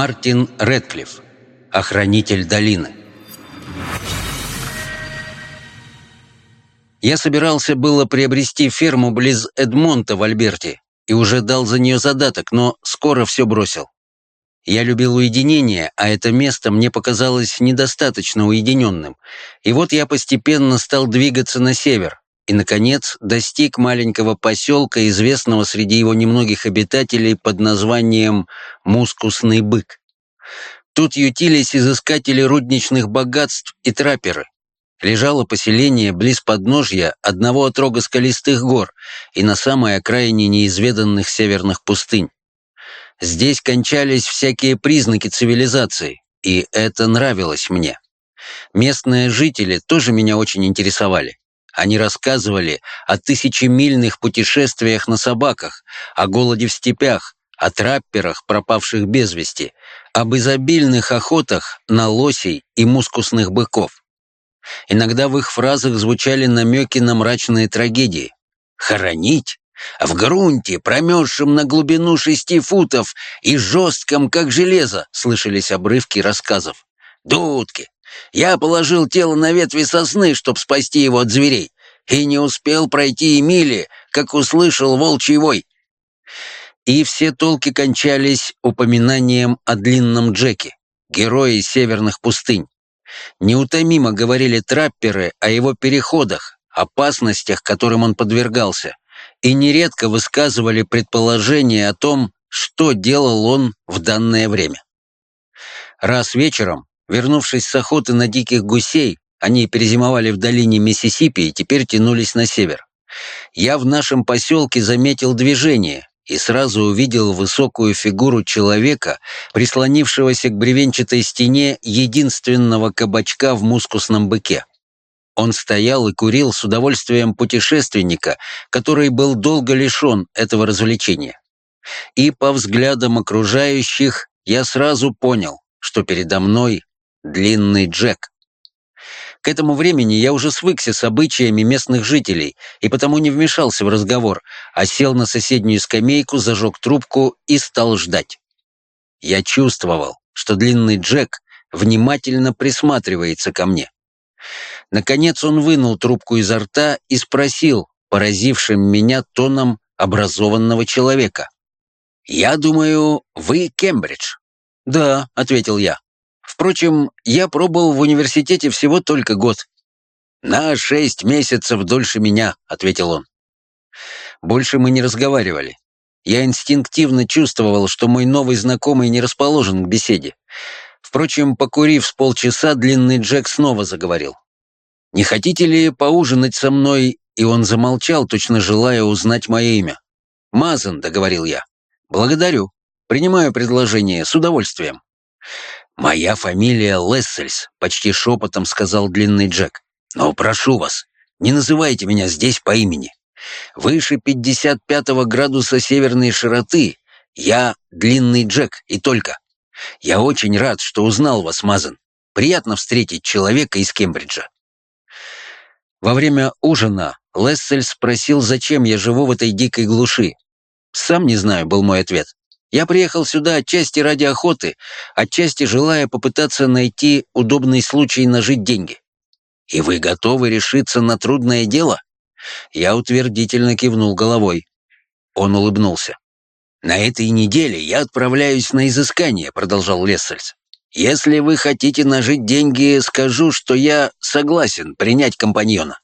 Мартин Редклифф, охранитель долины. Я собирался было приобрести ферму близ Эдмонта в Альберте и уже дал за нее задаток, но скоро все бросил. Я любил уединение, а это место мне показалось недостаточно уединенным. И вот я постепенно стал двигаться на север и, наконец, достиг маленького поселка, известного среди его немногих обитателей под названием Мускусный бык. Тут ютились изыскатели рудничных богатств и трапперы. Лежало поселение близ подножья одного отрога скалистых гор и на самой окраине неизведанных северных пустынь. Здесь кончались всякие признаки цивилизации, и это нравилось мне. Местные жители тоже меня очень интересовали. Они рассказывали о тысячемильных путешествиях на собаках, о голоде в степях, о трапперах, пропавших без вести, об изобильных охотах на лосей и мускусных быков. Иногда в их фразах звучали намеки на мрачные трагедии. «Хоронить? В грунте, промерзшем на глубину шести футов и жестком, как железо», слышались обрывки рассказов. «Дудки! Я положил тело на ветви сосны, чтобы спасти его от зверей, и не успел пройти и мили, как услышал волчий вой и все толки кончались упоминанием о длинном Джеке, герое северных пустынь. Неутомимо говорили трапперы о его переходах, опасностях, которым он подвергался, и нередко высказывали предположения о том, что делал он в данное время. Раз вечером, вернувшись с охоты на диких гусей, они перезимовали в долине Миссисипи и теперь тянулись на север. Я в нашем поселке заметил движение, и сразу увидел высокую фигуру человека, прислонившегося к бревенчатой стене единственного кабачка в мускусном быке. Он стоял и курил с удовольствием путешественника, который был долго лишен этого развлечения. И по взглядам окружающих я сразу понял, что передо мной длинный Джек. К этому времени я уже свыкся с обычаями местных жителей и потому не вмешался в разговор, а сел на соседнюю скамейку, зажег трубку и стал ждать. Я чувствовал, что длинный Джек внимательно присматривается ко мне. Наконец он вынул трубку изо рта и спросил, поразившим меня тоном образованного человека. «Я думаю, вы Кембридж?» «Да», — ответил я. Впрочем, я пробыл в университете всего только год. «На шесть месяцев дольше меня», — ответил он. Больше мы не разговаривали. Я инстинктивно чувствовал, что мой новый знакомый не расположен к беседе. Впрочем, покурив с полчаса, длинный Джек снова заговорил. «Не хотите ли поужинать со мной?» И он замолчал, точно желая узнать мое имя. «Мазан», — договорил я. «Благодарю. Принимаю предложение с удовольствием». «Моя фамилия Лессельс», — почти шепотом сказал длинный Джек. «Но прошу вас, не называйте меня здесь по имени. Выше 55 градуса северной широты я длинный Джек и только. Я очень рад, что узнал вас, Мазан. Приятно встретить человека из Кембриджа». Во время ужина Лессель спросил, зачем я живу в этой дикой глуши. «Сам не знаю», — был мой ответ. Я приехал сюда отчасти ради охоты, отчасти желая попытаться найти удобный случай нажить деньги. И вы готовы решиться на трудное дело? Я утвердительно кивнул головой. Он улыбнулся. «На этой неделе я отправляюсь на изыскание», — продолжал Лессельс. «Если вы хотите нажить деньги, скажу, что я согласен принять компаньона.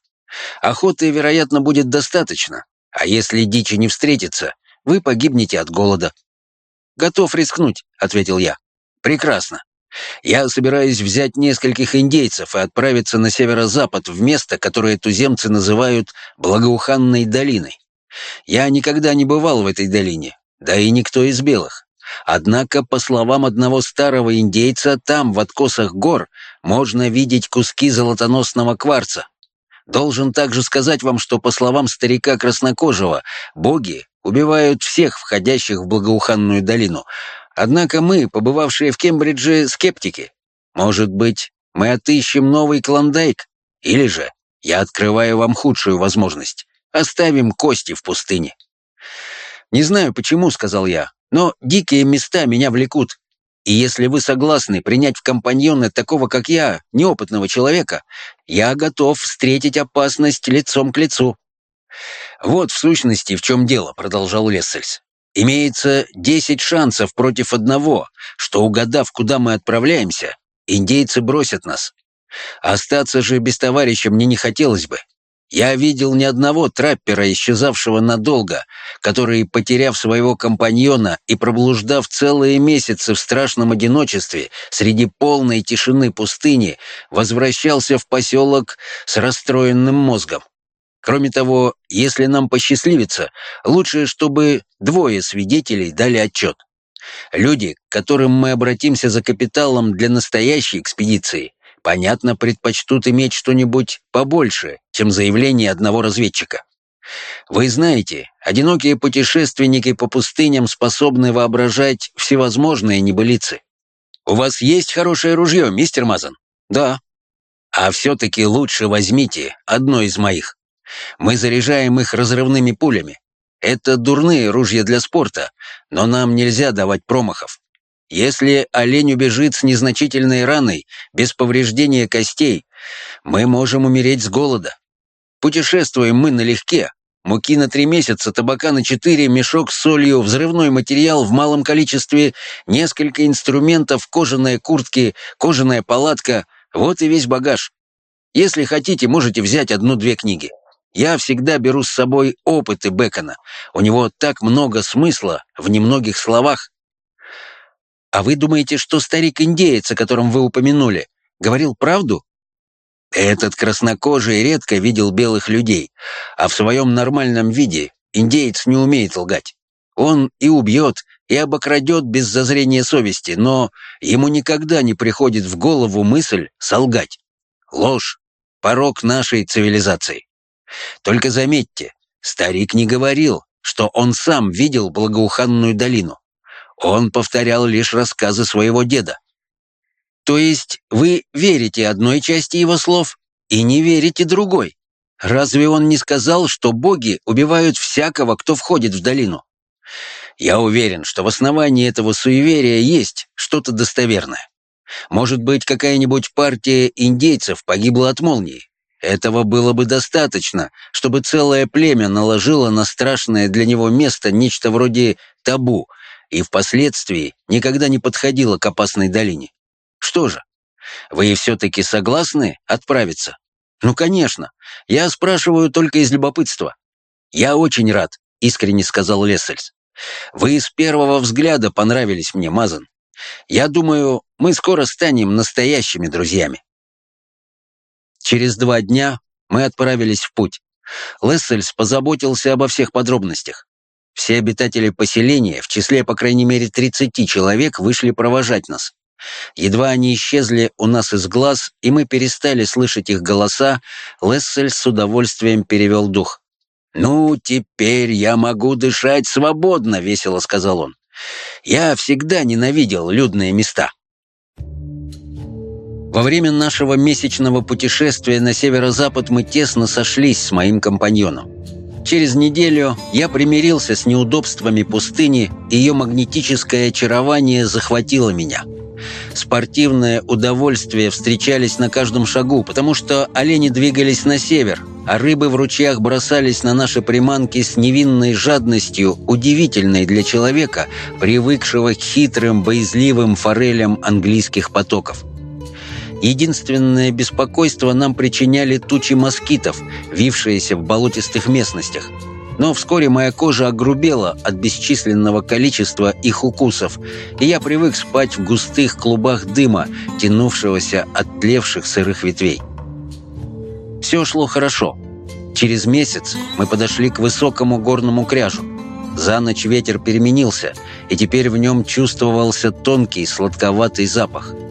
Охоты, вероятно, будет достаточно, а если дичи не встретится, вы погибнете от голода». «Готов рискнуть», — ответил я. «Прекрасно. Я собираюсь взять нескольких индейцев и отправиться на северо-запад в место, которое туземцы называют Благоуханной долиной. Я никогда не бывал в этой долине, да и никто из белых. Однако, по словам одного старого индейца, там, в откосах гор, можно видеть куски золотоносного кварца. Должен также сказать вам, что, по словам старика Краснокожего, боги убивают всех входящих в благоуханную долину. Однако мы, побывавшие в Кембридже, скептики. Может быть, мы отыщем новый Клондайк? Или же я открываю вам худшую возможность. Оставим кости в пустыне. «Не знаю почему», — сказал я, — «но дикие места меня влекут. И если вы согласны принять в компаньоны такого, как я, неопытного человека, я готов встретить опасность лицом к лицу». «Вот в сущности в чем дело», — продолжал Лессельс. «Имеется десять шансов против одного, что, угадав, куда мы отправляемся, индейцы бросят нас. Остаться же без товарища мне не хотелось бы. Я видел ни одного траппера, исчезавшего надолго, который, потеряв своего компаньона и проблуждав целые месяцы в страшном одиночестве среди полной тишины пустыни, возвращался в поселок с расстроенным мозгом. Кроме того, если нам посчастливится, лучше, чтобы двое свидетелей дали отчет. Люди, к которым мы обратимся за капиталом для настоящей экспедиции, понятно, предпочтут иметь что-нибудь побольше, чем заявление одного разведчика. Вы знаете, одинокие путешественники по пустыням способны воображать всевозможные небылицы. У вас есть хорошее ружье, мистер Мазан? Да. А все-таки лучше возьмите одно из моих. Мы заряжаем их разрывными пулями. Это дурные ружья для спорта, но нам нельзя давать промахов. Если олень убежит с незначительной раной, без повреждения костей, мы можем умереть с голода. Путешествуем мы налегке. Муки на три месяца, табака на четыре, мешок с солью, взрывной материал в малом количестве, несколько инструментов, кожаные куртки, кожаная палатка. Вот и весь багаж. Если хотите, можете взять одну-две книги. Я всегда беру с собой опыты Бекона. У него так много смысла в немногих словах. «А вы думаете, что старик-индеец, о котором вы упомянули, говорил правду?» Этот краснокожий редко видел белых людей, а в своем нормальном виде индеец не умеет лгать. Он и убьет, и обокрадет без зазрения совести, но ему никогда не приходит в голову мысль солгать. Ложь — порог нашей цивилизации. Только заметьте, старик не говорил, что он сам видел благоуханную долину. Он повторял лишь рассказы своего деда. То есть вы верите одной части его слов и не верите другой? Разве он не сказал, что боги убивают всякого, кто входит в долину? Я уверен, что в основании этого суеверия есть что-то достоверное. Может быть, какая-нибудь партия индейцев погибла от молнии. Этого было бы достаточно, чтобы целое племя наложило на страшное для него место нечто вроде табу, и впоследствии никогда не подходила к опасной долине. Что же, вы все-таки согласны отправиться? Ну, конечно. Я спрашиваю только из любопытства. Я очень рад, искренне сказал Лессельс. Вы с первого взгляда понравились мне, Мазан. Я думаю, мы скоро станем настоящими друзьями. Через два дня мы отправились в путь. Лессельс позаботился обо всех подробностях. Все обитатели поселения, в числе по крайней мере 30 человек, вышли провожать нас. Едва они исчезли у нас из глаз, и мы перестали слышать их голоса, Лессель с удовольствием перевел дух. «Ну, теперь я могу дышать свободно», — весело сказал он. «Я всегда ненавидел людные места». Во время нашего месячного путешествия на северо-запад мы тесно сошлись с моим компаньоном. Через неделю я примирился с неудобствами пустыни, и ее магнетическое очарование захватило меня. Спортивное удовольствие встречались на каждом шагу, потому что олени двигались на север, а рыбы в ручьях бросались на наши приманки с невинной жадностью, удивительной для человека, привыкшего к хитрым, боязливым форелям английских потоков. Единственное беспокойство нам причиняли тучи москитов, вившиеся в болотистых местностях. Но вскоре моя кожа огрубела от бесчисленного количества их укусов, и я привык спать в густых клубах дыма, тянувшегося от тлевших сырых ветвей. Все шло хорошо. Через месяц мы подошли к высокому горному кряжу. За ночь ветер переменился, и теперь в нем чувствовался тонкий сладковатый запах –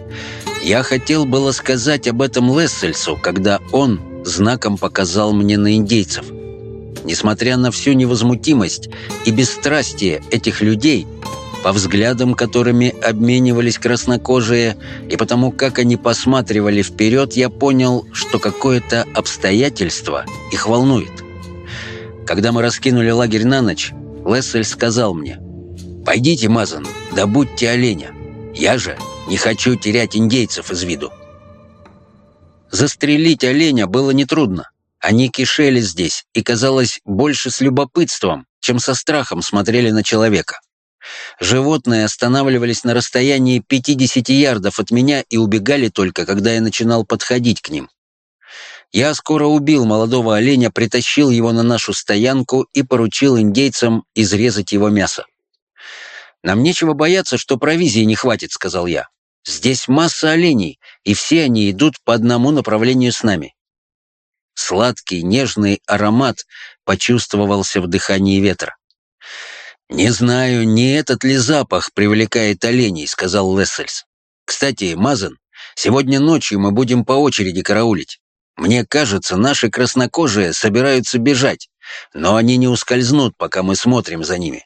я хотел было сказать об этом Лессельсу, когда он знаком показал мне на индейцев. Несмотря на всю невозмутимость и бесстрастие этих людей, по взглядам, которыми обменивались краснокожие, и потому, как они посматривали вперед, я понял, что какое-то обстоятельство их волнует. Когда мы раскинули лагерь на ночь, Лессель сказал мне, «Пойдите, Мазан, добудьте оленя. Я же не хочу терять индейцев из виду. Застрелить оленя было нетрудно. Они кишели здесь и, казалось, больше с любопытством, чем со страхом смотрели на человека. Животные останавливались на расстоянии 50 ярдов от меня и убегали только, когда я начинал подходить к ним. Я скоро убил молодого оленя, притащил его на нашу стоянку и поручил индейцам изрезать его мясо. «Нам нечего бояться, что провизии не хватит», — сказал я. «Здесь масса оленей, и все они идут по одному направлению с нами». Сладкий, нежный аромат почувствовался в дыхании ветра. «Не знаю, не этот ли запах привлекает оленей», — сказал Лессельс. «Кстати, Мазен, сегодня ночью мы будем по очереди караулить. Мне кажется, наши краснокожие собираются бежать, но они не ускользнут, пока мы смотрим за ними».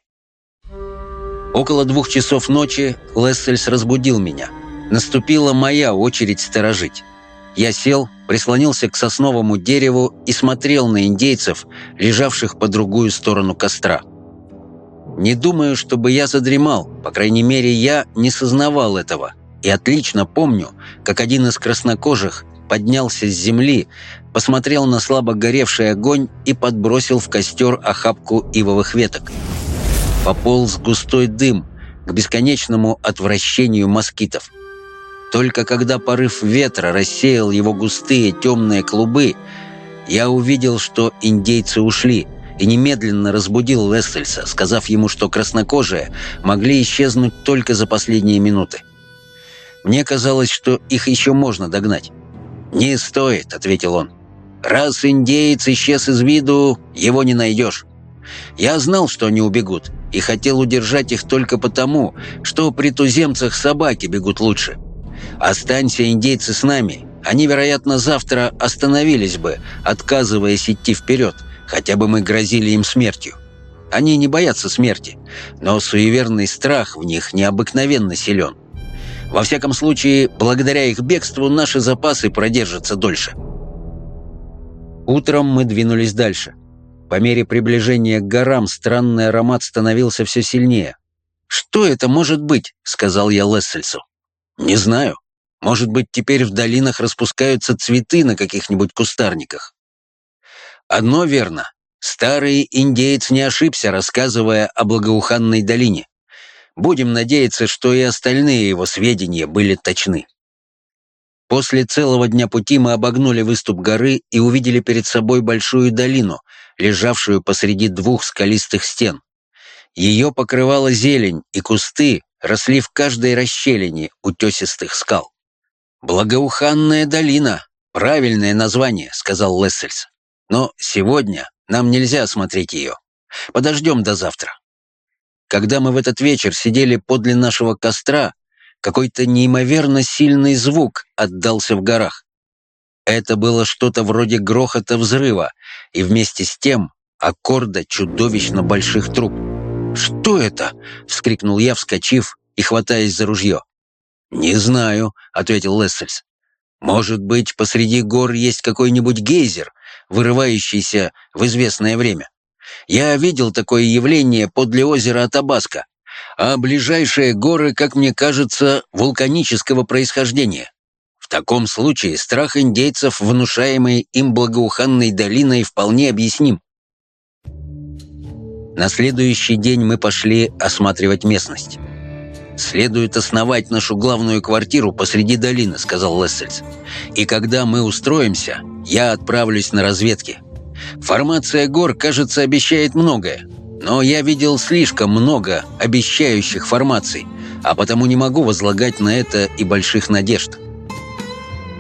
Около двух часов ночи Лессельс разбудил меня. Наступила моя очередь сторожить. Я сел, прислонился к сосновому дереву и смотрел на индейцев, лежавших по другую сторону костра. Не думаю, чтобы я задремал, по крайней мере, я не сознавал этого. И отлично помню, как один из краснокожих поднялся с земли, посмотрел на слабо горевший огонь и подбросил в костер охапку ивовых веток. Пополз густой дым к бесконечному отвращению москитов. Только когда порыв ветра рассеял его густые темные клубы, я увидел, что индейцы ушли — и немедленно разбудил Лессельса, сказав ему, что краснокожие могли исчезнуть только за последние минуты. Мне казалось, что их еще можно догнать. «Не стоит», — ответил он. «Раз индеец исчез из виду, его не найдешь. Я знал, что они убегут, и хотел удержать их только потому, что при туземцах собаки бегут лучше. Останься индейцы с нами, они, вероятно, завтра остановились бы, отказываясь идти вперед, хотя бы мы грозили им смертью. Они не боятся смерти, но суеверный страх в них необыкновенно силен. Во всяком случае, благодаря их бегству наши запасы продержатся дольше. Утром мы двинулись дальше. По мере приближения к горам странный аромат становился все сильнее. «Что это может быть?» — сказал я Лессельсу. «Не знаю. Может быть, теперь в долинах распускаются цветы на каких-нибудь кустарниках. Одно верно. Старый индеец не ошибся, рассказывая о благоуханной долине. Будем надеяться, что и остальные его сведения были точны. После целого дня пути мы обогнули выступ горы и увидели перед собой большую долину, лежавшую посреди двух скалистых стен. Ее покрывала зелень, и кусты росли в каждой расщелине утесистых скал. «Благоуханная долина. Правильное название», — сказал Лессельс. Но сегодня нам нельзя смотреть ее. Подождем до завтра. Когда мы в этот вечер сидели подле нашего костра, какой-то неимоверно сильный звук отдался в горах. Это было что-то вроде грохота взрыва, и вместе с тем аккорда чудовищно больших труб. «Что это?» — вскрикнул я, вскочив и хватаясь за ружье. «Не знаю», — ответил Лессельс. «Может быть, посреди гор есть какой-нибудь гейзер, вырывающийся в известное время. Я видел такое явление подле озера Атабаска, а ближайшие горы, как мне кажется, вулканического происхождения. В таком случае страх индейцев, внушаемый им благоуханной долиной, вполне объясним. На следующий день мы пошли осматривать местность. «Следует основать нашу главную квартиру посреди долины», — сказал Лессельс. «И когда мы устроимся, я отправлюсь на разведки. Формация гор, кажется, обещает многое, но я видел слишком много обещающих формаций, а потому не могу возлагать на это и больших надежд».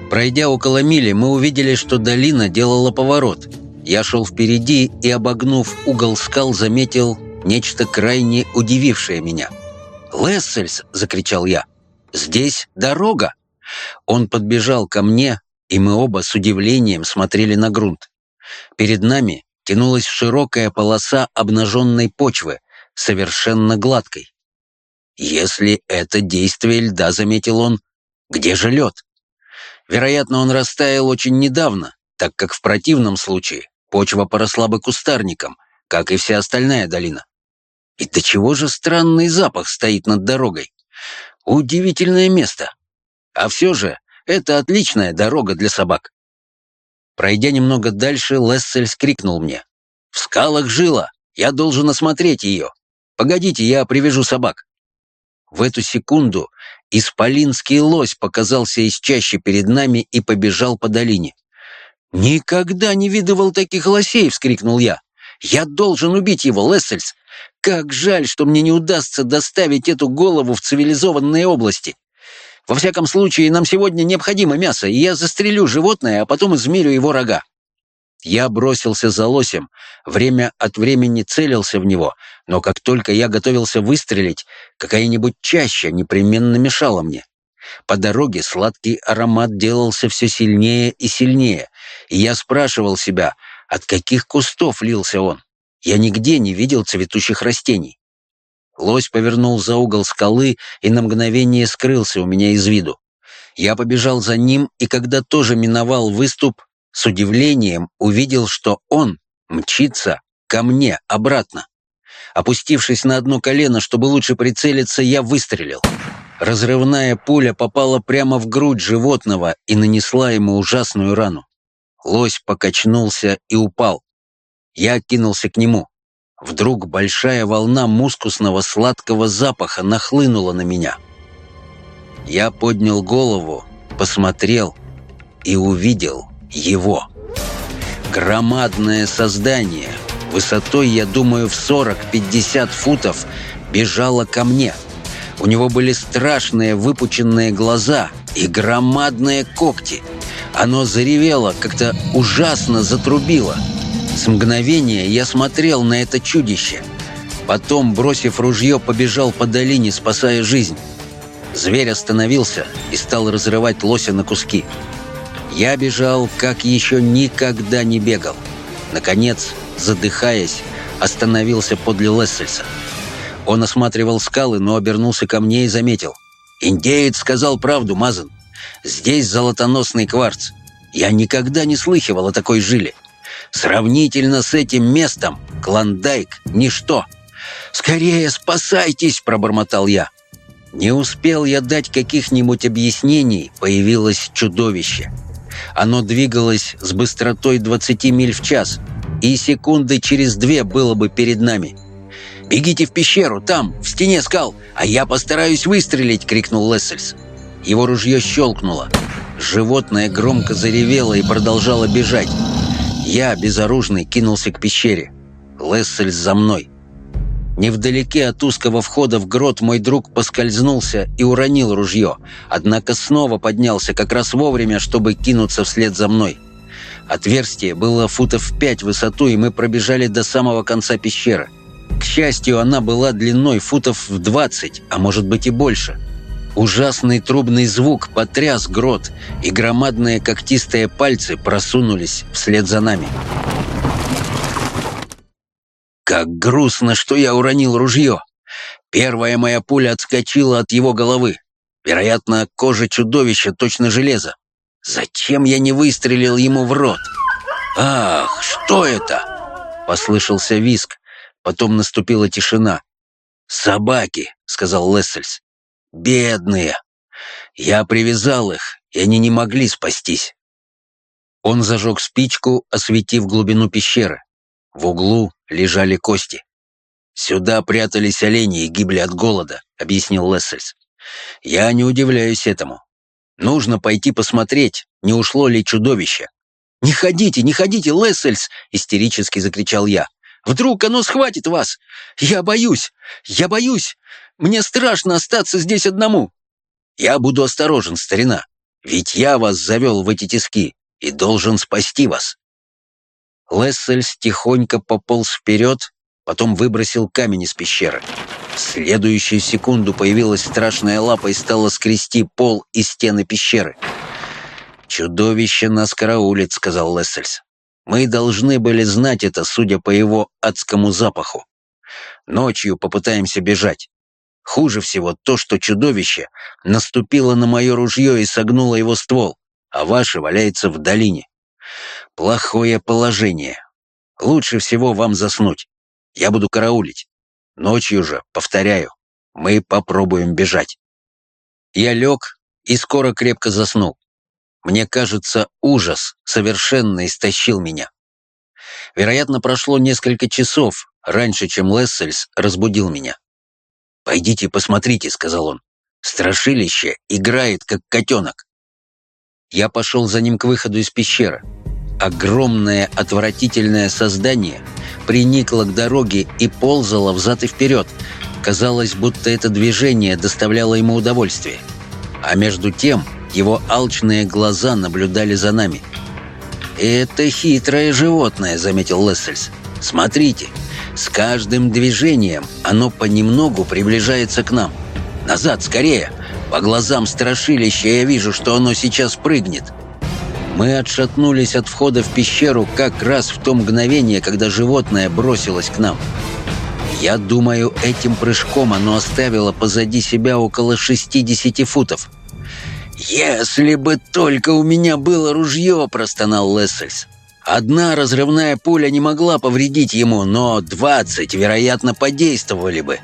Пройдя около мили, мы увидели, что долина делала поворот. Я шел впереди и, обогнув угол скал, заметил нечто крайне удивившее меня — «Лессельс!» — закричал я. «Здесь дорога!» Он подбежал ко мне, и мы оба с удивлением смотрели на грунт. Перед нами тянулась широкая полоса обнаженной почвы, совершенно гладкой. «Если это действие льда», — заметил он, — «где же лед?» Вероятно, он растаял очень недавно, так как в противном случае почва поросла бы кустарником, как и вся остальная долина. И до чего же странный запах стоит над дорогой? Удивительное место. А все же это отличная дорога для собак. Пройдя немного дальше, Лессель скрикнул мне. «В скалах жила! Я должен осмотреть ее! Погодите, я привяжу собак!» В эту секунду исполинский лось показался из чащи перед нами и побежал по долине. «Никогда не видывал таких лосей!» — вскрикнул я. «Я должен убить его, Лессельс! Как жаль, что мне не удастся доставить эту голову в цивилизованные области! Во всяком случае, нам сегодня необходимо мясо, и я застрелю животное, а потом измерю его рога». Я бросился за лосем, время от времени целился в него, но как только я готовился выстрелить, какая-нибудь чаща непременно мешала мне. По дороге сладкий аромат делался все сильнее и сильнее, и я спрашивал себя, от каких кустов лился он. Я нигде не видел цветущих растений. Лось повернул за угол скалы и на мгновение скрылся у меня из виду. Я побежал за ним, и когда тоже миновал выступ, с удивлением увидел, что он мчится ко мне обратно. Опустившись на одно колено, чтобы лучше прицелиться, я выстрелил. Разрывная пуля попала прямо в грудь животного и нанесла ему ужасную рану. Лось покачнулся и упал. Я кинулся к нему. Вдруг большая волна мускусного сладкого запаха нахлынула на меня. Я поднял голову, посмотрел и увидел его. Громадное создание, высотой, я думаю, в 40-50 футов, бежало ко мне. У него были страшные выпученные глаза и громадные когти. Оно заревело, как-то ужасно затрубило — с мгновения я смотрел на это чудище. Потом, бросив ружье, побежал по долине, спасая жизнь. Зверь остановился и стал разрывать лося на куски. Я бежал, как еще никогда не бегал. Наконец, задыхаясь, остановился подле Лессельса. Он осматривал скалы, но обернулся ко мне и заметил. «Индеец сказал правду, Мазан. Здесь золотоносный кварц. Я никогда не слыхивал о такой жиле. Сравнительно с этим местом Клондайк — ничто. «Скорее спасайтесь!» — пробормотал я. Не успел я дать каких-нибудь объяснений, появилось чудовище. Оно двигалось с быстротой 20 миль в час, и секунды через две было бы перед нами. «Бегите в пещеру, там, в стене скал, а я постараюсь выстрелить!» — крикнул Лессельс. Его ружье щелкнуло. Животное громко заревело и продолжало бежать. Я, безоружный, кинулся к пещере. Лессель за мной. Невдалеке от узкого входа в грот мой друг поскользнулся и уронил ружье, однако снова поднялся как раз вовремя, чтобы кинуться вслед за мной. Отверстие было футов пять в высоту, и мы пробежали до самого конца пещеры. К счастью, она была длиной футов в двадцать, а может быть и больше. Ужасный трубный звук потряс грот, и громадные когтистые пальцы просунулись вслед за нами. Как грустно, что я уронил ружье. Первая моя пуля отскочила от его головы. Вероятно, кожа чудовища точно железо. Зачем я не выстрелил ему в рот? «Ах, что это?» — послышался виск. Потом наступила тишина. «Собаки», — сказал Лессельс. Бедные! Я привязал их, и они не могли спастись. Он зажег спичку, осветив глубину пещеры. В углу лежали кости. «Сюда прятались олени и гибли от голода», — объяснил Лессельс. «Я не удивляюсь этому. Нужно пойти посмотреть, не ушло ли чудовище». «Не ходите, не ходите, Лессельс!» — истерически закричал я. «Вдруг оно схватит вас! Я боюсь! Я боюсь! Мне страшно остаться здесь одному. Я буду осторожен, старина, ведь я вас завел в эти тиски и должен спасти вас. Лессельс тихонько пополз вперед, потом выбросил камень из пещеры. В следующую секунду появилась страшная лапа и стала скрести пол и стены пещеры. «Чудовище нас караулит», — сказал Лессельс. «Мы должны были знать это, судя по его адскому запаху. Ночью попытаемся бежать. Хуже всего то, что чудовище наступило на мое ружье и согнуло его ствол, а ваше валяется в долине. Плохое положение. Лучше всего вам заснуть. Я буду караулить. Ночью же, повторяю, мы попробуем бежать. Я лег и скоро крепко заснул. Мне кажется, ужас совершенно истощил меня. Вероятно, прошло несколько часов, раньше, чем Лессельс разбудил меня. «Пойдите посмотрите», — сказал он. «Страшилище играет, как котенок». Я пошел за ним к выходу из пещеры. Огромное отвратительное создание приникло к дороге и ползало взад и вперед. Казалось, будто это движение доставляло ему удовольствие. А между тем его алчные глаза наблюдали за нами. «Это хитрое животное», — заметил Лессельс. «Смотрите, с каждым движением оно понемногу приближается к нам. Назад, скорее! По глазам страшилища я вижу, что оно сейчас прыгнет». Мы отшатнулись от входа в пещеру как раз в то мгновение, когда животное бросилось к нам. Я думаю, этим прыжком оно оставило позади себя около 60 футов. «Если бы только у меня было ружье!» – простонал Лессельс. Одна разрывная пуля не могла повредить ему, но двадцать, вероятно, подействовали бы.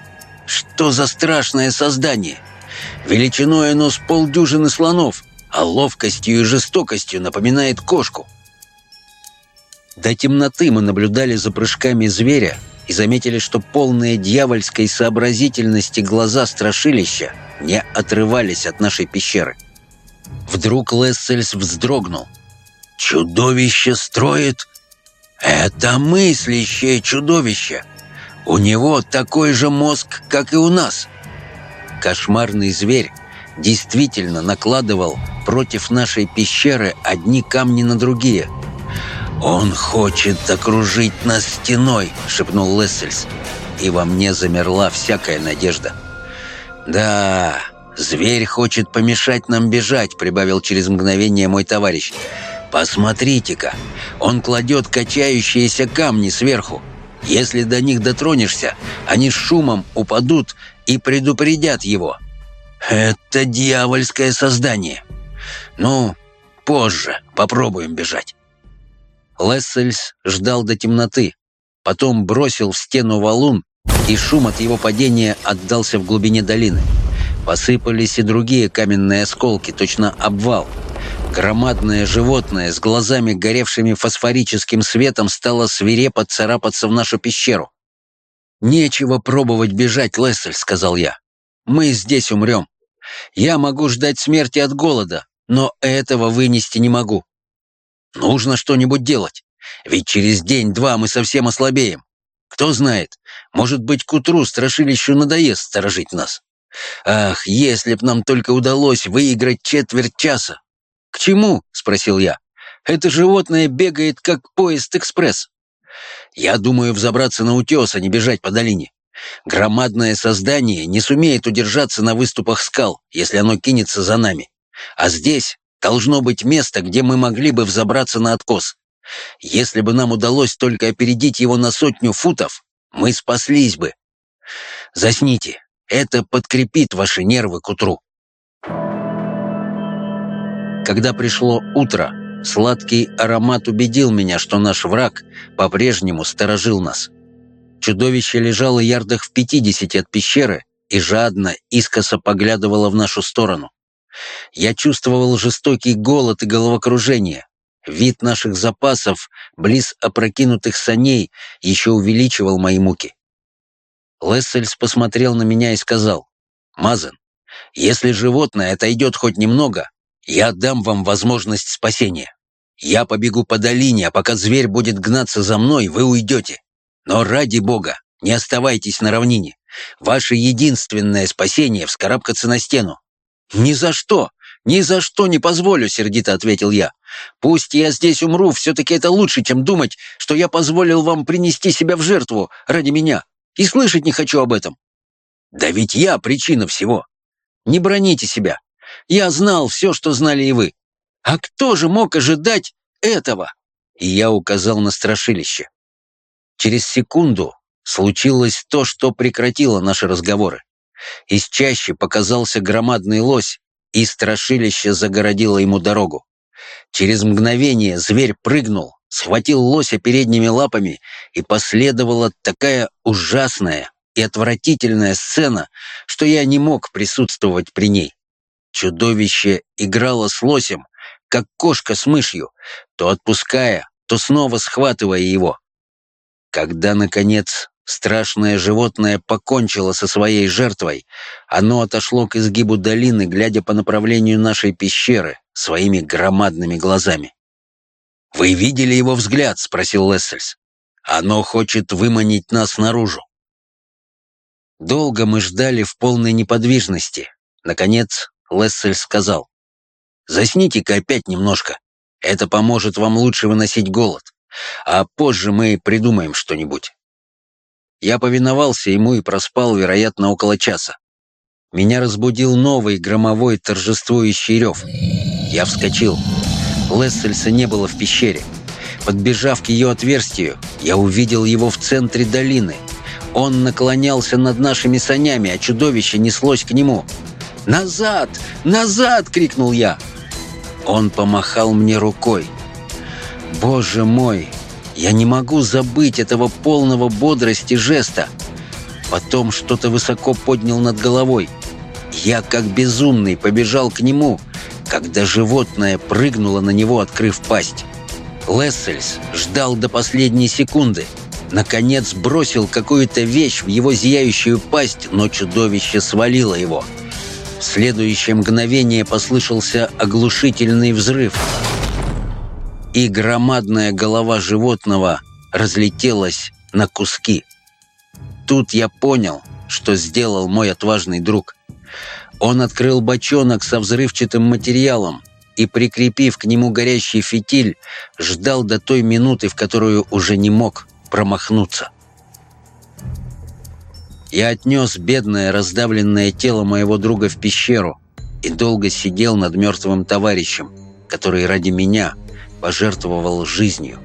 Что за страшное создание? Величиной оно с полдюжины слонов, а ловкостью и жестокостью напоминает кошку. До темноты мы наблюдали за прыжками зверя и заметили, что полные дьявольской сообразительности глаза страшилища не отрывались от нашей пещеры. Вдруг Лессельс вздрогнул. «Чудовище строит...» «Это мыслящее чудовище! У него такой же мозг, как и у нас!» Кошмарный зверь действительно накладывал против нашей пещеры одни камни на другие. «Он хочет окружить нас стеной!» — шепнул Лессельс. И во мне замерла всякая надежда. «Да, зверь хочет помешать нам бежать», — прибавил через мгновение мой товарищ. «Посмотрите-ка, он кладет качающиеся камни сверху. Если до них дотронешься, они с шумом упадут и предупредят его. Это дьявольское создание. Ну, позже попробуем бежать». Лессельс ждал до темноты, потом бросил в стену валун, и шум от его падения отдался в глубине долины. Посыпались и другие каменные осколки, точно обвал — Громадное животное с глазами, горевшими фосфорическим светом, стало свирепо царапаться в нашу пещеру. «Нечего пробовать бежать, Лессель», — сказал я. «Мы здесь умрем. Я могу ждать смерти от голода, но этого вынести не могу. Нужно что-нибудь делать, ведь через день-два мы совсем ослабеем. Кто знает, может быть, к утру страшилищу надоест сторожить нас. Ах, если б нам только удалось выиграть четверть часа!» «К чему?» — спросил я. «Это животное бегает, как поезд-экспресс». «Я думаю взобраться на утес, а не бежать по долине. Громадное создание не сумеет удержаться на выступах скал, если оно кинется за нами. А здесь должно быть место, где мы могли бы взобраться на откос. Если бы нам удалось только опередить его на сотню футов, мы спаслись бы. Засните, это подкрепит ваши нервы к утру. Когда пришло утро, сладкий аромат убедил меня, что наш враг по-прежнему сторожил нас. Чудовище лежало ярдах в пятидесяти от пещеры и жадно, искоса поглядывало в нашу сторону. Я чувствовал жестокий голод и головокружение. Вид наших запасов, близ опрокинутых саней, еще увеличивал мои муки. Лессельс посмотрел на меня и сказал, «Мазен, если животное отойдет хоть немного, я дам вам возможность спасения. Я побегу по долине, а пока зверь будет гнаться за мной, вы уйдете. Но ради бога, не оставайтесь на равнине. Ваше единственное спасение — вскарабкаться на стену». «Ни за что! Ни за что не позволю!» — сердито ответил я. «Пусть я здесь умру, все-таки это лучше, чем думать, что я позволил вам принести себя в жертву ради меня. И слышать не хочу об этом». «Да ведь я причина всего. Не броните себя. Я знал все, что знали и вы. А кто же мог ожидать этого?» И я указал на страшилище. Через секунду случилось то, что прекратило наши разговоры. Из чаще показался громадный лось, и страшилище загородило ему дорогу. Через мгновение зверь прыгнул, схватил лося передними лапами, и последовала такая ужасная и отвратительная сцена, что я не мог присутствовать при ней. Чудовище играло с лосем, как кошка с мышью, то отпуская, то снова схватывая его. Когда, наконец, страшное животное покончило со своей жертвой, оно отошло к изгибу долины, глядя по направлению нашей пещеры своими громадными глазами. «Вы видели его взгляд?» — спросил Лессельс. «Оно хочет выманить нас наружу». Долго мы ждали в полной неподвижности. Наконец, Лессель сказал. «Засните-ка опять немножко. Это поможет вам лучше выносить голод. А позже мы придумаем что-нибудь». Я повиновался ему и проспал, вероятно, около часа. Меня разбудил новый громовой торжествующий рев. Я вскочил. Лессельса не было в пещере. Подбежав к ее отверстию, я увидел его в центре долины. Он наклонялся над нашими санями, а чудовище неслось к нему. «Назад! Назад!» — крикнул я. Он помахал мне рукой. «Боже мой! Я не могу забыть этого полного бодрости жеста!» Потом что-то высоко поднял над головой. Я, как безумный, побежал к нему, когда животное прыгнуло на него, открыв пасть. Лессельс ждал до последней секунды. Наконец бросил какую-то вещь в его зияющую пасть, но чудовище свалило его. Следующее мгновение послышался оглушительный взрыв. И громадная голова животного разлетелась на куски. Тут я понял, что сделал мой отважный друг. Он открыл бочонок со взрывчатым материалом и, прикрепив к нему горящий фитиль, ждал до той минуты, в которую уже не мог промахнуться. Я отнес бедное раздавленное тело моего друга в пещеру и долго сидел над мертвым товарищем, который ради меня пожертвовал жизнью.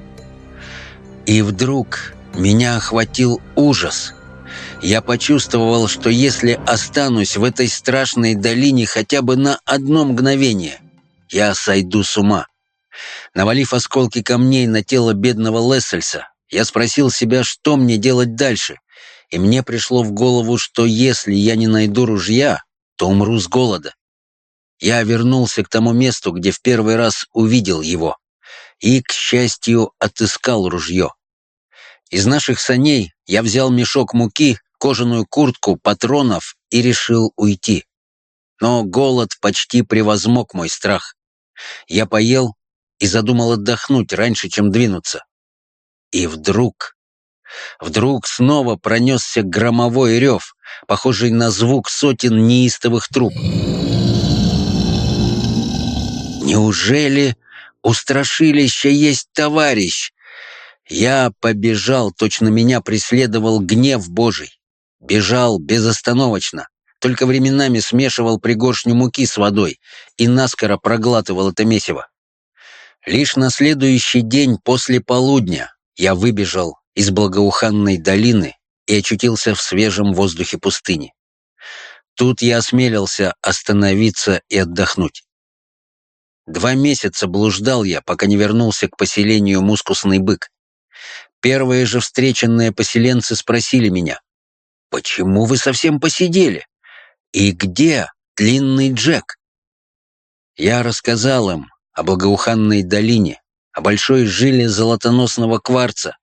И вдруг меня охватил ужас – я почувствовал, что если останусь в этой страшной долине хотя бы на одно мгновение, я сойду с ума. Навалив осколки камней на тело бедного Лессельса, я спросил себя, что мне делать дальше, и мне пришло в голову, что если я не найду ружья, то умру с голода. Я вернулся к тому месту, где в первый раз увидел его, и, к счастью, отыскал ружье. Из наших саней я взял мешок муки, кожаную куртку, патронов и решил уйти. Но голод почти превозмог мой страх. Я поел и задумал отдохнуть раньше, чем двинуться. И вдруг... Вдруг снова пронесся громовой рев, похожий на звук сотен неистовых труб. «Неужели у страшилища есть товарищ?» Я побежал, точно меня преследовал гнев Божий. Бежал безостановочно, только временами смешивал пригоршню муки с водой и наскоро проглатывал это месиво. Лишь на следующий день после полудня я выбежал из благоуханной долины и очутился в свежем воздухе пустыни. Тут я осмелился остановиться и отдохнуть. Два месяца блуждал я, пока не вернулся к поселению Мускусный бык. Первые же встреченные поселенцы спросили меня, Почему вы совсем посидели? И где длинный Джек? Я рассказал им о благоуханной долине, о большой жиле золотоносного кварца,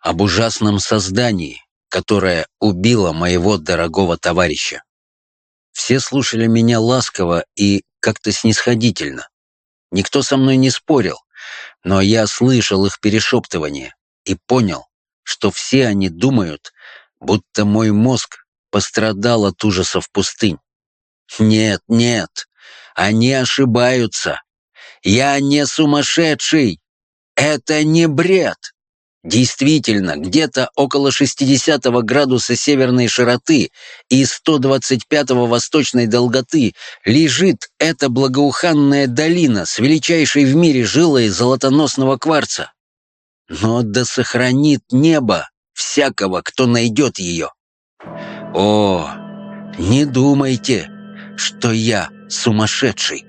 об ужасном создании, которое убило моего дорогого товарища. Все слушали меня ласково и как-то снисходительно. Никто со мной не спорил, но я слышал их перешептывание и понял, что все они думают, будто мой мозг пострадал от ужасов пустынь. Нет, нет, они ошибаются. Я не сумасшедший. Это не бред. Действительно, где-то около 60 градуса северной широты и 125 восточной долготы лежит эта благоуханная долина с величайшей в мире жилой золотоносного кварца. Но да сохранит небо всякого, кто найдет ее. О, не думайте, что я сумасшедший.